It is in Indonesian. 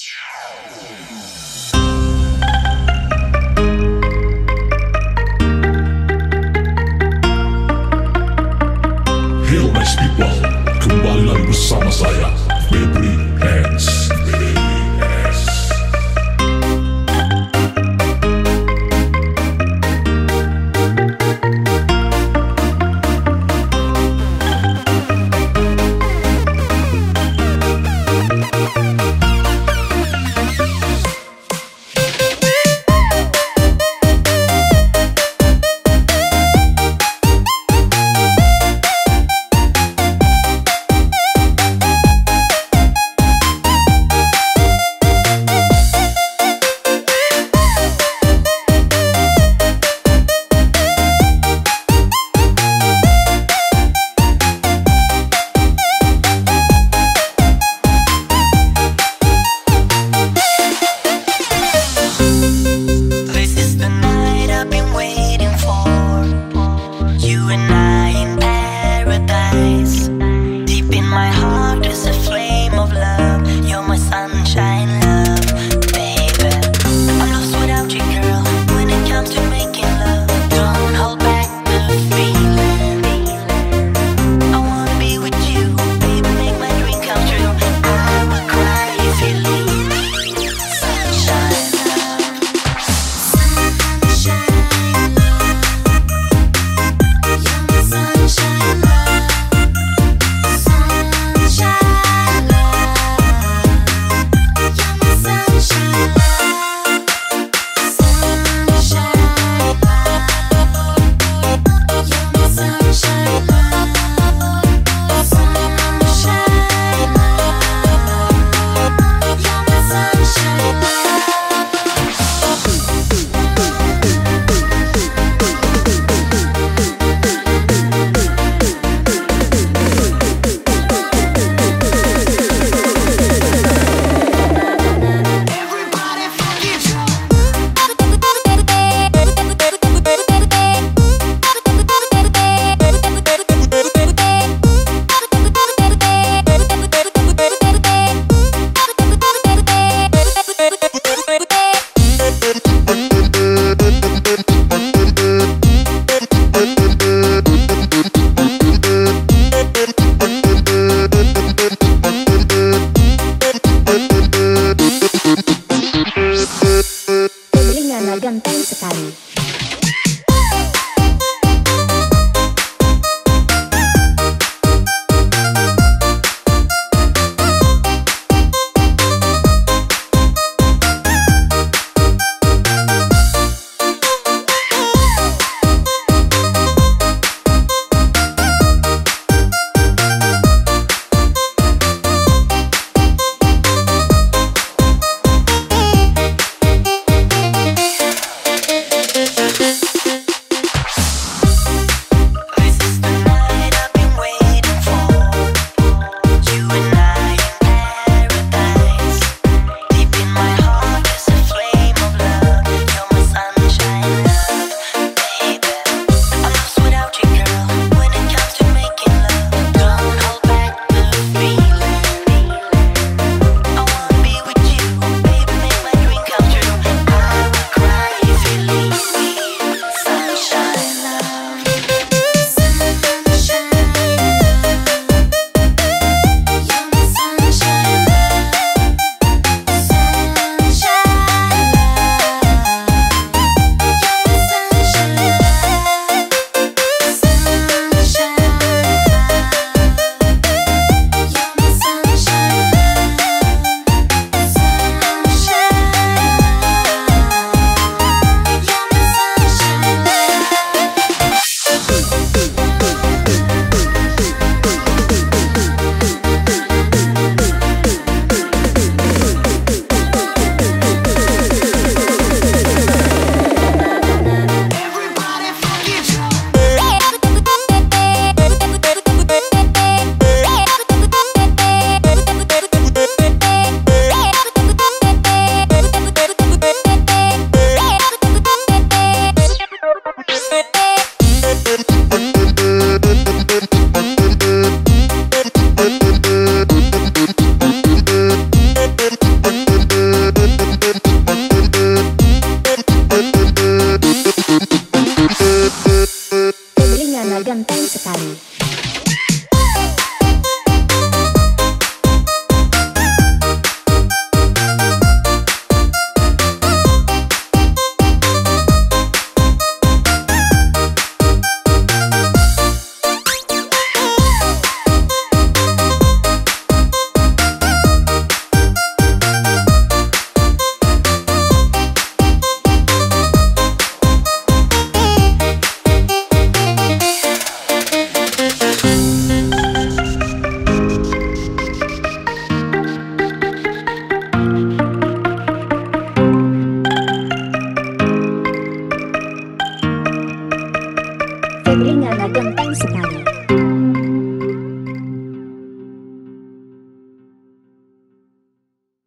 Yeah. ganteng sekali.